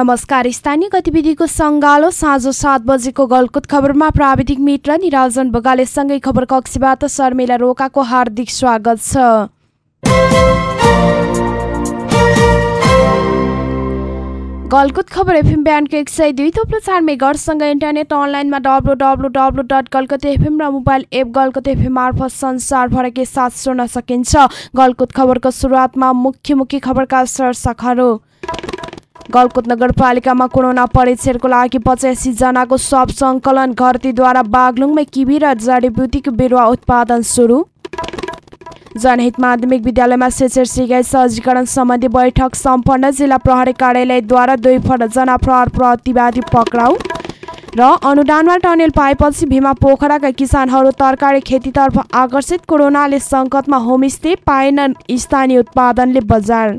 नमस्कार। स्थानीय गतिविधिको सङ्गालो साँझ सात बजेको गलकुत खबरमा प्राविधिक मित्र निराजन बगालेसँगै खबर कक्षीबाट शर्मिला रोकाको हार्दिक स्वागत छ। गलकुत खबर एफएम बिहानको एक सय दुई थोप्लो चार मेगरसँग इन्टरनेट अनलाइनमा W W W dot Galkot FM र मोबाइल एप गलकुत एफएम मार्फत संसारभरकै साथ सुन्न सकिन्छ। गलकुत खबरको सुरुवातमा मुख्य मुख्य खबरका शीर्षकहरू। गलकुत नगरपालिकामा कोरोना परीक्षणको लागि पचासी जनाको सब सङ्कलन घरतीद्वारा बागलुङमै किबी र जडीबुटीको बिरुवा उत्पादन सुरु। जनहित माध्यमिक विद्यालयमा शिक्षण सिकाइ सहजीकरण सम्बन्धी बैठक सम्पन्न। जिल्ला प्रहरी कार्यालयद्वारा दुई जना प्रहर प्रतिवादी पक्राउ र अनुदानमा टनेल पाएपछि भीमा पोखराका किसानहरू तरकारी खेतीतर्फ आकर्षित। कोरोनाले सङ्कटमा होमस्टे पाएनन्। स्थानीय उत्पादनले बजार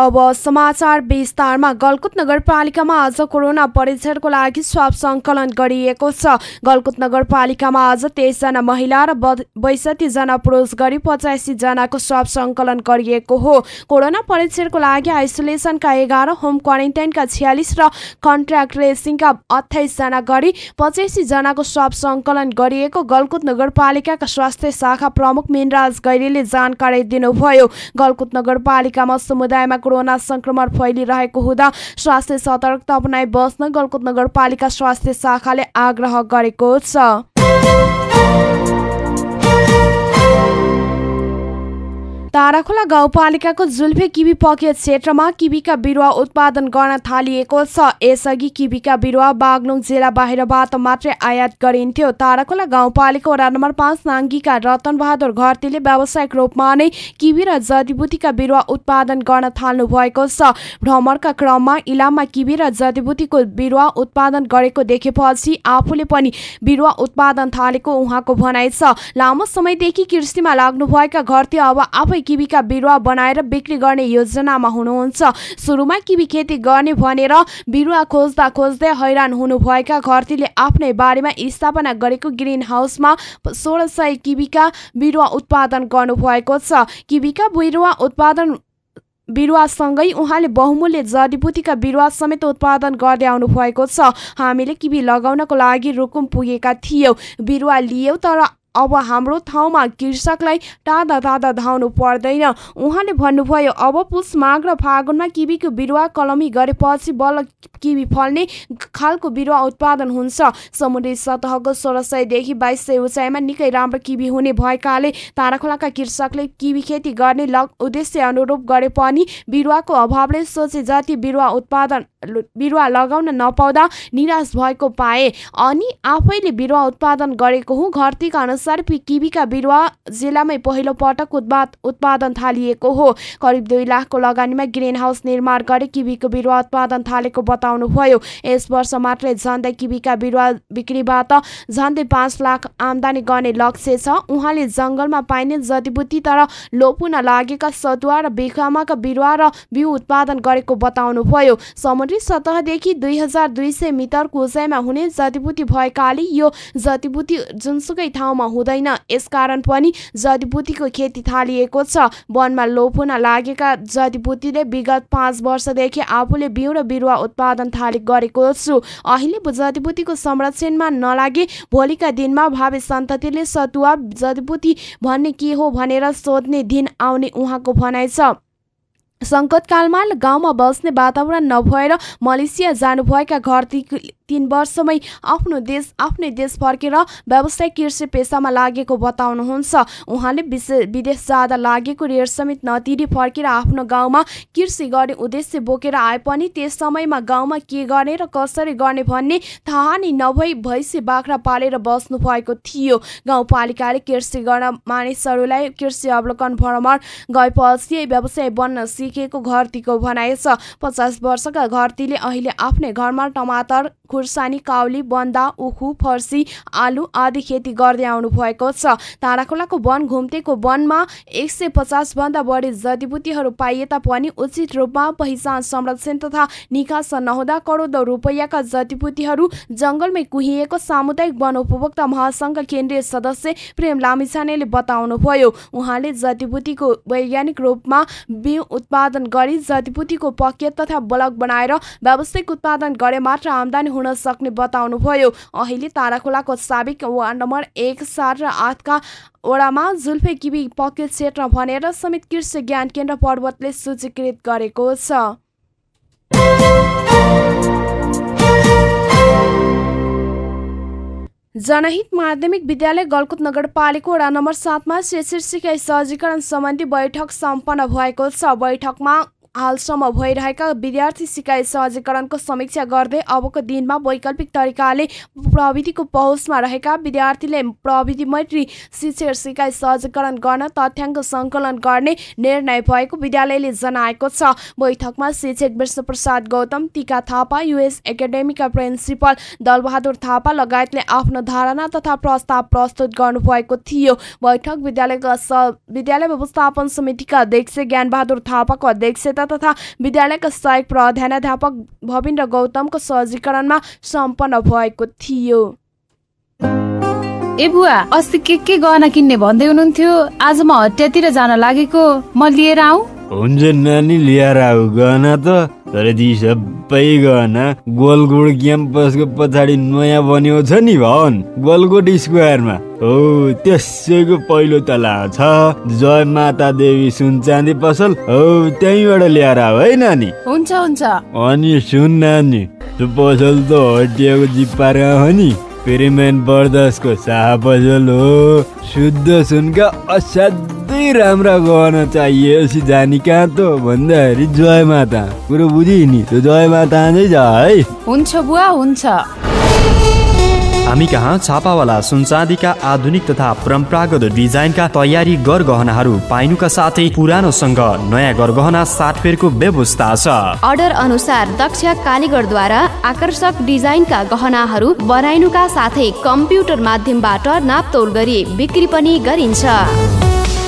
अब समाचार विस्तारमा गलकुत नगरपालिकामा आज कोरोना परीक्षणको लागि स्वाब सङ्कलन गरिएको छ। गलकुत नगरपालिकामा आज तेइसजना महिला र बैसठीजना पुरुष गरी पचासी जनाको स्वाब सङ्कलन गरिएको हो। कोरोना परीक्षणको लागि आइसोलेसनका एघार होम क्वारेन्टाइनका छ्यालिस र कन्ट्र्याक्ट रेसिङका अठाइसजना गरी पचासी जनाको स्वाब सङ्कलन गरिएको गलकुत नगरपालिकाका स्वास्थ्य शाखा प्रमुख मिनराज गैरीले जानकारी दिनुभयो। गलकुत नगरपालिकामा समुदायमा कोरोना संक्रमण फैलिरहेको हुँदा स्वास्थ्य सतर्कता अपनाइ बस्न गलकुट नगरपालिका स्वास्थ्य शाखाले आग्रह गरेको छ। ताराखोला गाउँपालिकाको जुल्फे किबी पकेट क्षेत्रमा किबीका बिरुवा उत्पादन गर्न थालिएको छ। यसअघि किबीका बिरुवा बागलुङ जिल्ला बाहिरबाट मात्रै आयात गरिन्थ्यो। ताराखोला गाउँपालिका वडा नम्बर पाँच नाङ्गीका रतनबहादुर घरतीले व्यावसायिक रूपमा नै किबी र जडीबुटीका बिरुवा उत्पादन गर्न थाल्नु भएको छ। भ्रमणका क्रममा इलाममा किबी र जडीबुटीको बिरुवा उत्पादन गरेको देखेपछि आफूले पनि बिरुवा उत्पादन थालेको उहाँको भनाइ छ। लामो समयदेखि कृषिमा लाग्नुभएका घरती अब आफै किबीका बिरुवा बनाएर बिक्री गर्ने योजनामा हुनुहुन्छ। सुरुमा किबी खेती गर्ने भनेर बिरुवा खोज्दा खोज्दै हैरान हुनुभएका घरतीले आफ्नै बारीमा स्थापना गरेको ग्रिन हाउसमा सोह्र सय किबीका बिरुवा उत्पादन गर्नुभएको छ। किबीका बिरुवा उत्पादन बिरुवासँगै उहाँले बहुमूल्य जडीबुटीका बिरुवा समेत उत्पादन गर्दै आउनु भएको छ। हामीले किबी लगाउनको लागि रुकुम पुगेका थियौँ। बिरुवा लियौँ तर अब हाम्रो ठाउँमा कृषकलाई टाढा टाढा धाउनु पर्दैन। उहाँले भन्नुभयो अब पुस माघ र फागुनमा किबीको बिरुवा कलमी गरेपछि बल्ल किबी फल्ने खालको बिरुवा उत्पादन हुन्छ। समुद्री सतहको सोह्र सयदेखि बाइस सय उचाइमा निकै राम्रो किबी हुने भएकाले ताराखोलाका कृषकले किबी खेती गर्ने लग उद्देश्य अनुरूप गरे पनि बिरुवाको अभावले सोचे जति बिरुवा उत्पादन बिरुवा लगाउन नपाउँदा निराश भएको पाए। अनि आफैले बिरुवा उत्पादन गरेको हुँ घरतीका अनुसार पि- किवीका बिरुवा जिल्लामै पहिलो पटक उत्पाद उत्पादन थालिएको हो। करिब दुई लाखको लगानीमा ग्रिन हाउस निर्माण गरी किवीको बिरुवा उत्पादन थालेको बताउनुभयो। यस वर्ष मात्रै झन्डै किवीका बिरुवा बिक्रीबाट झन्डै पाँच लाख आमदानी गर्ने लक्ष्य छ। उहाँले जङ्गलमा पाइने जडीबुटी तर लोपुन लागेका सतुवा र बिखामाका बिरुवा र बिउ उत्पादन गरेको बताउनुभयो। समुद्री सतहदेखि दुई हजार दुई सय मिटरको उचाइमा हुने जडीबुटी भएकाले यो जडीबुटी जुनसुकै ठाउँमा हुँदैन यसकारण पनि जडीबुटीको खेती थालिएको छ। वनमा लोपुन लागेका जडीबुटीले विगत पाँच वर्षदेखि आफूले बिउ र बिरुवा उत्पादन थाले गरेको छु। अहिले जडीबुटीको संरक्षणमा नलागे भोलिका दिनमा भावी सन्ततिले सतुवा जडीबुटी भन्ने के हो भनेर सोध्ने दिन आउने उहाँको भनाइ छ। सङ्कटकालमा गाउँमा बस्ने वातावरण नभएर मलेसिया जानुभएका घर तीन वर्षमै आफ्नो देश आफ्नै देश फर्केर व्यावसायिक कृषि पेसामा लागेको बताउनुहुन्छ। उहाँले विदेश जाँदा लागेको ऋण समेत नतिरी फर्केर आफ्नो गाउँमा कृषि गर्ने उद्देश्य बोकेर आए पनि त्यस समयमा गाउँमा के गर्ने र कसरी गर्ने भन्ने थाहा नै नभई भैँसी बाख्रा पालेर बस्नु भएको थियो। गाउँपालिकाले कृषि गर्न मानिसहरूलाई कृषि अवलोकन भ्रमण गएपछि व्यवसाय बन्न सिकेको घरतीको छ। पचास वर्षका घरतीले अहिले आफ्नै घरमा टमाटर खुर्सानी काउली बन्दा उखु फर्सी आलु आदि खेती गर्दै आउनु भएको छ। ताराखोलाको वन घुम्तेको वनमा एक सय पचासभन्दा बढी जडीबुटीहरू पाइए तापनि उचित रूपमा पहिचान संरक्षण तथा निकास नहुँदा करोडौँ रुपैयाँका जडीबुटीहरू जङ्गलमै कुहिएको सामुदायिक वन उपभोक्ता महासङ्घ केन्द्रीय सदस्य प्रेम लामिछानेले बताउनुभयो। उहाँले जडीबुटीको वैज्ञानिक रूपमा बिउ उत्पादन गरी जडीबुटीको पकेट तथा ब्लक बनाएर व्यावसायिक उत्पादन गरे मात्र आमदानी हुन सक्ने बताउनुभयो। अहिले ताराखोलाको साबिक वार्ड नम्बर एक सात र आठका वडामा जुल्फे किबी पकेट क्षेत्र भनेर समेत कृषि ज्ञान केन्द्र पर्वतले सूचीकृत गरेको छ। जनहित माध्यमिक विद्यालय गलकुट नगरपालिका वडा नम्बर सातमा शैक्षिक सहजीकरण सम्बन्धी बैठक सम्पन्न भएको छ बैठकमा हालसम्म भइरहेका विद्यार्थी सिकाइ सहजीकरणको समीक्षा गर्दै अबको दिनमा वैकल्पिक तरिकाले प्रविधिको पहुँचमा रहेका विद्यार्थीले प्रविधि मैत्री शिक्षक सिकाइ सहजीकरण गर्न तथ्याङ्क सङ्कलन गर्ने निर्णय भएको विद्यालयले जनाएको छ। बैठकमा शिक्षक विश्वप्रसाद गौतम टिका थापा युएस एकाडेमीका प्रिन्सिपल दलबहादुर थापा लगायतले आफ्नो धारणा तथा प्रस्ताव प्रस्तुत गर्नुभएको थियो। बैठक विद्यालयका विद्यालय व्यवस्थापन समितिका अध्यक्ष ज्ञानबहादुर थापाको अध्यक्षता तथा विद्यालयका सहायक प्रधानाध्यापक भविन्द्र गौतमको सहजीकरणमा सम्पन्न भएको थियो। ए बुवा अस्ति के के गहना किन्ने भन्दै हुनुहुन्थ्यो? आज म हटियातिर जान लागेको। म लिएर आऊ। हुन्छ नानी लिएर आऊ गहना त। तर ती सबै गहना गोलगोड क्याम्पसको पछाडि नयाँ बन्यो छ नि भवन गोलगोड स्क्वायरमा। हो त्यसैको पहिलो तला छ। जय माता देवी सुन चाँदी पसल। हो त्यहीँबाट ल्याएर आऊ है नानी? हुन्छ हुन्छ। अनि सुन नानी त्यो पसल त हटियाको जिप्पारा हो नि। पेरिमेन बर्दसको शाह पसल हो। शुद्ध सुनका असाध्यै राम्रा गहना चाहिएपछि जानी कहाँ त भन्दाखेरि जय माता। कुरो बुझि नि त्यो जय माता नै जा है। हुन्छ बुवा हुन्छ। हामी कहाँ? छापावाला सुनचाँदीका आधुनिक तथा परम्परागत डिजाइनका तयारी गरगहनाहरू पाइनुका साथै पुरानोसँग नयाँ गरगहना साटफेरको व्यवस्था छ। अर्डर अनुसार दक्ष कालीगरद्वारा आकर्षक डिजाइनका गहनाहरू बनाइनुका साथै कम्प्युटर माध्यमबाट नापतोल गरी बिक्री पनि गरिन्छ।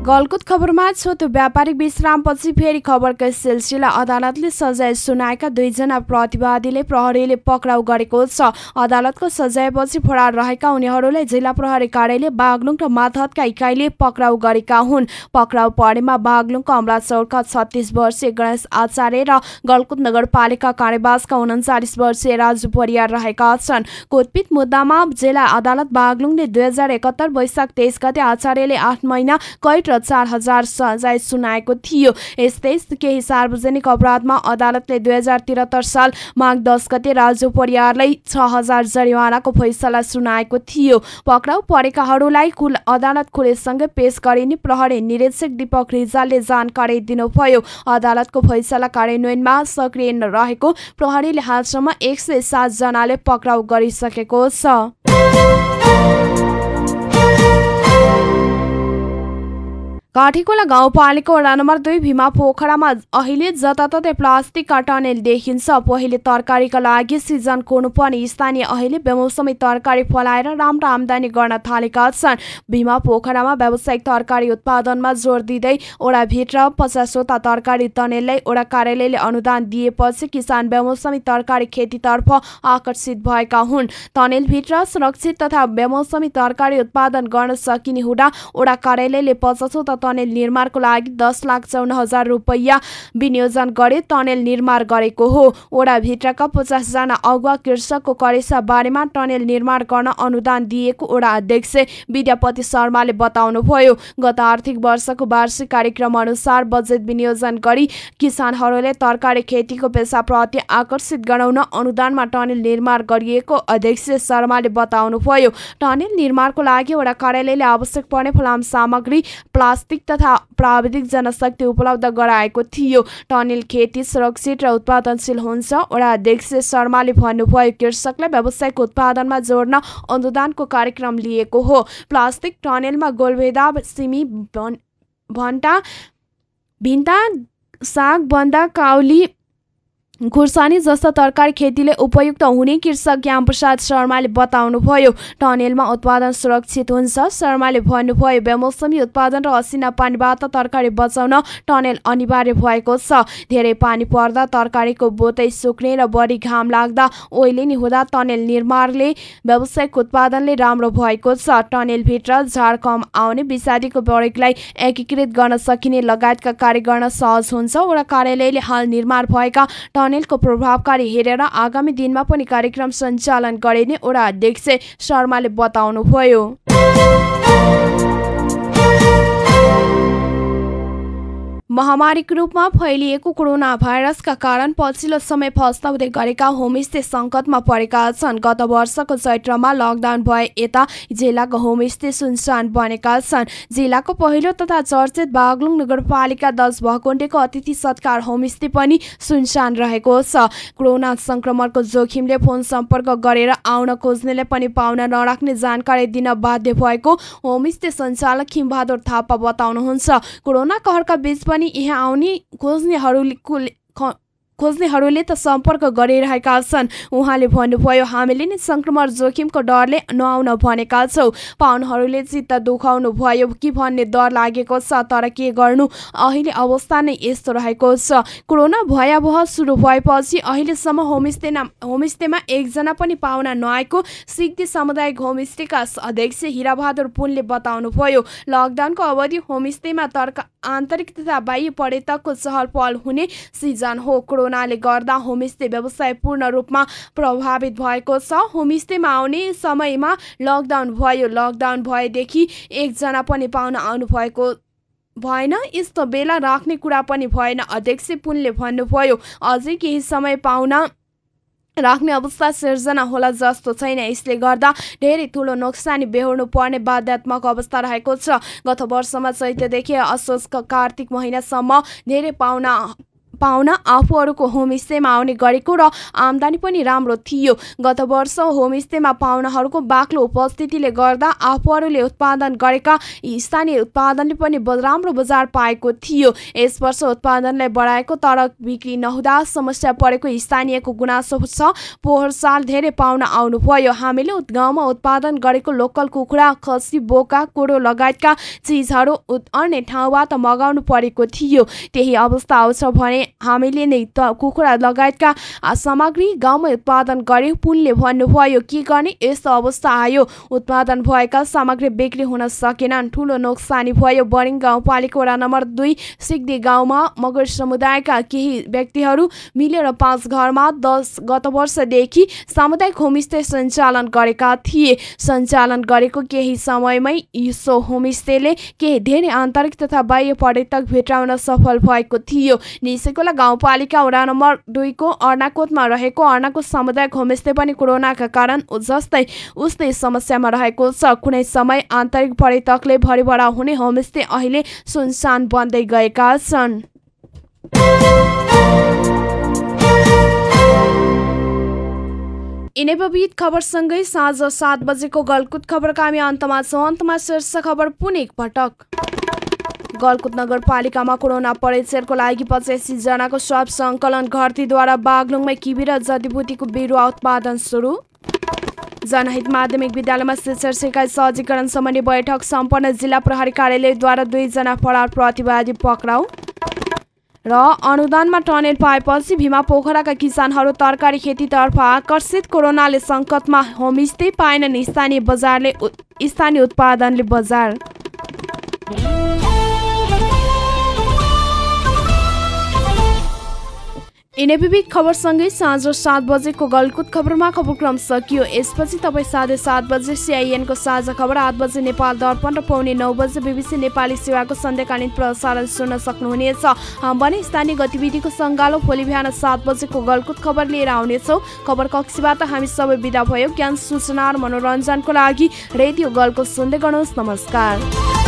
गलकुत खबरमा छोटो व्यापारिक विश्रामपछि फेरि खबरको सिलसिला अदालतले सजाय सुनाएका दुईजना प्रतिवादीले प्रहरीले पक्राउ गरेको छ। अदालतको सजायपछि फरार रहेका उनीहरूलाई जिल्ला प्रहरी कार्यालय बागलुङ र माथहतका इकाइले पक्राउ गरेका हुन्। पक्राउ परेमा बागलुङको अमला चौरका छत्तिस वर्षीय गणेश आचार्य र गलकुत नगरपालिका कार्यवासका उन्चालिस वर्षीय राजु परियार रहेका छन्। कोटपित मुद्दामा जिल्ला अदालत बागलुङले दुई हजार एकहत्तर वैशाख तेइस गते आचार्यले आठ महिना कैद र चार हजार सजाय सुनाएको थियो। यस्तै केही सार्वजनिक अपराधमा अदालतले दुई हजार त्रिहत्तर साल माघ दस गते राजु परियारलाई छ हजार जरिवानाको फैसला सुनाएको थियो। पक्राउ परेकाहरूलाई कुल अदालत खुलेसँगै पेश गरिने प्रहरी निरीक्षक दीपक रिजालले जानकारी दिनुभयो। अदालतको फैसला कार्यान्वयनमा सक्रिय रहेको प्रहरीले हालसम्म एक सय सातजनाले पक्राउ गरिसकेको छ। काठीकोला गाउँपालिका वडा नम्बर दुई भीमा पोखरामा अहिले जताततै प्लास्टिकका टनेल देखिन्छ। पहिले तरकारीका लागि सिजन कोर्नुपर्ने स्थानीय अहिले बेमौसमी तरकारी फलाएर राम्रो आमदानी गर्न थालेका छन्। भीमा पोखरामा व्यावसायिक तरकारी उत्पादनमा जोड दिँदै ओडाभित्र पचासवटा तरकारी टनेललाई ओडा कार्यालयले अनुदान दिएपछि किसान बेमौसमी तरकारी खेतीतर्फ आकर्षित भएका हुन्। टनेलभित्र सुरक्षित तथा बेमौसमी तरकारी उत्पादन गर्न सकिने हुँदा ओडा कार्यालयले पचासवटा टनेल निर्माणको लागि दस लाख चौन हजार रुपैयाँ विनियोजन गरी टनेल निर्माण गरेको हो। ओडाभित्रका पचासजना अगुवा कृषकको करेसा बारेमा टनेल निर्माण गर्न अनुदान दिएको ओडा अध्यक्ष विद्यापति शर्माले बताउनुभयो। गत आर्थिक वर्षको वार्षिक कार्यक्रम अनुसार बजेट विनियोजन गरी किसानहरूले तरकारी खेतीको पेसाप्रति आकर्षित गराउन अनुदानमा टनेल निर्माण गरिएको अध्यक्ष शर्माले बताउनुभयो। टनेल निर्माणको लागि वडा कार्यालयले आवश्यक पर्ने फलाम सामग्री प्लास्टिक तथा प्राविधिक जनशक्ति उपलब्ध गराएको थियो। टनेल खेती सुरक्षित र उत्पादनशील हुन्छ। वडा अध्यक्ष शर्माले भन्नुभयो कृषकलाई व्यावसायिक उत्पादनमा जोड्न अनुदानको कार्यक्रम लिएको हो। प्लास्टिक टनेलमा गोलभेदा सिमी भन्टा भिन्टा साग बन्दा काउली खुर्सानी जस्ता तरकारी खेतीले उपयुक्त हुने कृषक ज्ञानप्रसाद शर्माले बताउनुभयो। टनेलमा उत्पादन सुरक्षित हुन्छ। शर्माले भन्नुभयो बेमौसमी उत्पादन र असिना पानीबाट तरकारी बचाउन टनेल अनिवार्य भएको छ। धेरै पानी पर्दा तरकारीको बोतै सुक्ने र बढी घाम लाग्दा ओइलिने हुँदा टनेल निर्माणले व्यावसायिक उत्पादनले राम्रो भएको छ। टनेलभित्र झाड कम आउने विषादीको प्रयोगलाई एकीकृत गर्न सकिने लगायतका कार्य गर्न सहज हुन्छ। वडा कार्यालयले हाल निर्माण भएका टनेलको प्रभावकारी हेरेर आगामी दिनमा पनि कार्यक्रम सञ्चालन गरिने वडा अध्यक्ष शर्माले बताउनुभयो। महामारीको रूपमा फैलिएको कोरोना भाइरसका कारण पछिल्लो समय फस्ताउँदै गरेका होमस्टे सङ्कटमा परेका छन्। गत वर्षको चैत्रमा लकडाउन भए यता जिल्लाको होमस्टे सुनसान बनेका छन्। जिल्लाको पहिलो तथा चर्चित बागलुङ नगरपालिका दस भकुण्डेको अतिथि सत्कार होमस्टे पनि सुनसान रहेको छ। कोरोना सङ्क्रमणको जोखिमले फोन सम्पर्क गरेर आउन खोज्नेले पनि पाउन नराख्ने जानकारी दिन बाध्य भएको होमस्टे सञ्चालक खिमबहादुर थापा बताउनुहुन्छ। कोरोना कहरका बीच पनि यहाँ आउने खोज्नेहरूले खोज्नेहरूले त सम्पर्क गरिरहेका छन्। उहाँले भन्नुभयो हामीले नै संक्रमण जोखिमको डरले नआउन भनेका छौँ। पाहुनाहरूले चित्त दुखाउनु भयो। कि भन्ने डर लागेको छ? तर के गर्नु? अहिले अवस्था नै यस्तो रहेको छ। कोरोना भयावह सुरु भएपछि अहिलेसम्म होमस्टेमा होमस्टेमा एकजना पनि पाहुना नआएको सिद्धि सामुदायिक होमस्टेका अध्यक्ष हिराबहादुर पुनले बताउनुभयो लकडाउनको अवधि होमस्टेमा तर्क आन्तरिक तथा बाह्य पर्यटकको चहल पहल हुने सिजन हो। कोरोनाले गर्दा होमस्टे व्यवसाय पूर्ण रूपमा प्रभावित भएको छ। होमस्टेमा आउने समयमा लकडाउन भयो। लकडाउन भएदेखि एकजना पनि पाहुना आउनु भएको भएन। यस्तो बेला राख्ने कुरा पनि भएन अध्यक्ष पुनले भन्नुभयो। अझै केही समय पाहुना राख्ने अवस्था सिर्जना होला जस्तो छैन। यसले गर्दा धेरै ठुलो नोक्सानी बेहोर्नु पर्ने बाध्यात्मक अवस्था रहेको छ। गत वर्षमा चैत्यदेखि असोजको कार्तिक महिनासम्म धेरै पाहुना पाहुना आफूहरूको होमस्टेमा आउने गरेको र आमदानी पनि राम्रो थियो। गत वर्ष होमस्टेमा पाहुनाहरूको बाक्लो उपस्थितिले गर्दा आफूहरूले उत्पादन गरेका स्थानीय उत्पादनले पनि राम्रो बजार पाएको थियो। यस वर्ष उत्पादनलाई बढाएको तर बिक्री नहुँदा समस्या परेको स्थानीयको गुनासो छ। पोहोर साल धेरै पाहुना आउनुभयो। हामीले गाउँमा उत्पादन गरेको लोकल कुखुरा खसी बोका कोडो लगायतका चिजहरू अन्य ठाउँबाट मगाउनु परेको थियो। त्यही अवस्था आउँछ भने हामीले नै त कुखुरा लगायतका सामग्री गाउँमै उत्पादन गरे पुनले भन्नुभयो के गर्ने? यस्तो अवस्था आयो। उत्पादन भएका सामग्री बिक्री हुन सकेनन्। ठुलो नोक्सानी भयो। बरिङ गाउँपालिका वडा नम्बर दुई सिक्दी गाउँमा मगर समुदायका केही व्यक्तिहरू मिलेर पाँच घरमा दस गत वर्षदेखि सामुदायिक होमस्टे सञ्चालन गरेका थिए। सञ्चालन गरेको केही समयमै सो होमस्टेले केही धेरै आन्तरिक तथा बाह्य पर्यटक भेटाउन सफल भएको थियो। निसैको खोला गाउँपालिका वडा नम्बर दुईको अर्नाकोटमा रहेको अर्नाकोट सामुदायिक होमस्टे पनि कोरोनाका कारण जस्तै उस्तै समस्यामा रहेको छ। कुनै समय आन्तरिक पर्यटकले भरिभरा हुने होमस्टे अहिले सुनसान बन्दै गएका छन्। यिनै खबरसँगै साँझ सात बजेको गलकुट खबरका हामी अन्तमा छौँ। अन्तमा शीर्ष खबर पुनः एकपटक गलकुट नगरपालिकामा कोरोना परीक्षणको लागि पचासी जनाको स्वाब सङ्कलन घरतीद्वारा बागलुङमै किबी र जडीबुटीको बिरुवा उत्पादन सुरु। जनहित माध्यमिक विद्यालयमा शिक्षण सिकाइ सहजीकरण सम्बन्धी बैठक सम्पन्न जिल्ला प्रहरी कार्यालयद्वारा दुईजना फरार प्रतिवादी पक्राउ। र अनुदानमा टनेल पाएपछि भीमा पोखराका किसानहरू तरकारी खेतीतर्फ आकर्षित। कोरोनाले सङ्कटमा होमस्टे पाएनन् स्थानीय बजारले स्थानीय उत्पादनले बजार। विविध खबरसँगै साँझ सात बजेको गलकुत खबरमा खबरक्रम सकियो। यसपछि तपाईँ साढे सात बजे सिआइएनको साझा खबर आठ बजे नेपाल दर्पण र पाउने नौ बजे बिबिसी नेपाली सेवाको सन्ध्याकालीन प्रसारण सुन्न सक्नुहुनेछ। भने स्थानीय गतिविधिको सङ्गालो भोलि बिहान सात बजेको गलकुत खबर लिएर आउनेछौँ। खबर कक्षीबाट हामी सबै विदा भयो। ज्ञान सूचना र मनोरञ्जनको लागि रेडियो गलकुत सुन्दै गर्नुहोस्। नमस्कार।